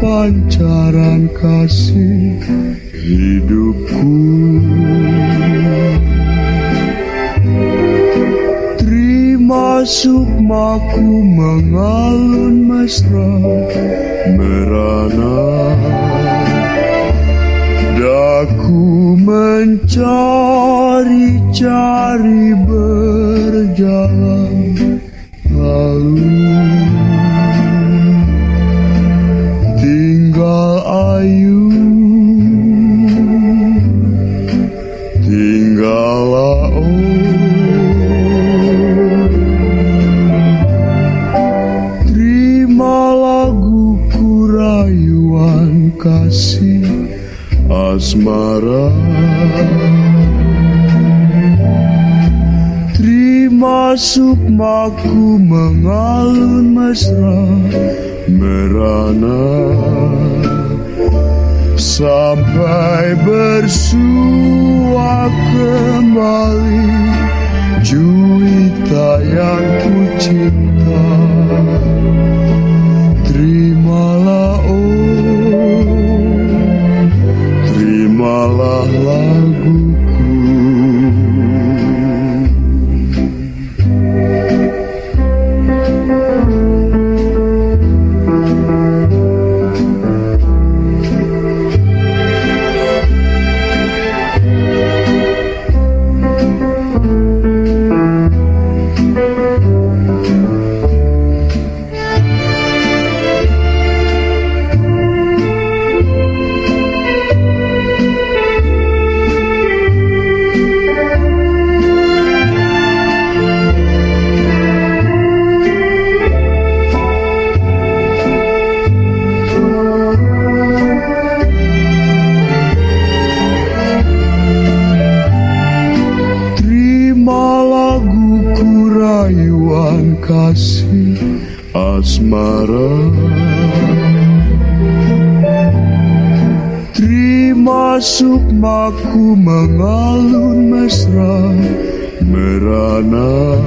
pancaran kasih hidupku. Terima sukmaku mengalun mesra merana. Daku mencari-cari rayuan kasih asmara. Terima sukmaku mengalun mesra merana. Sampai bersua kembali Juwita yang ku cinta kurayuan kasih asmara. Terima sukmaku mengalun mesra Merana.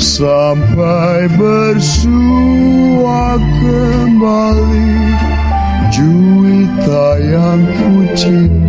Sampai bersua kembali juita yang ku cinta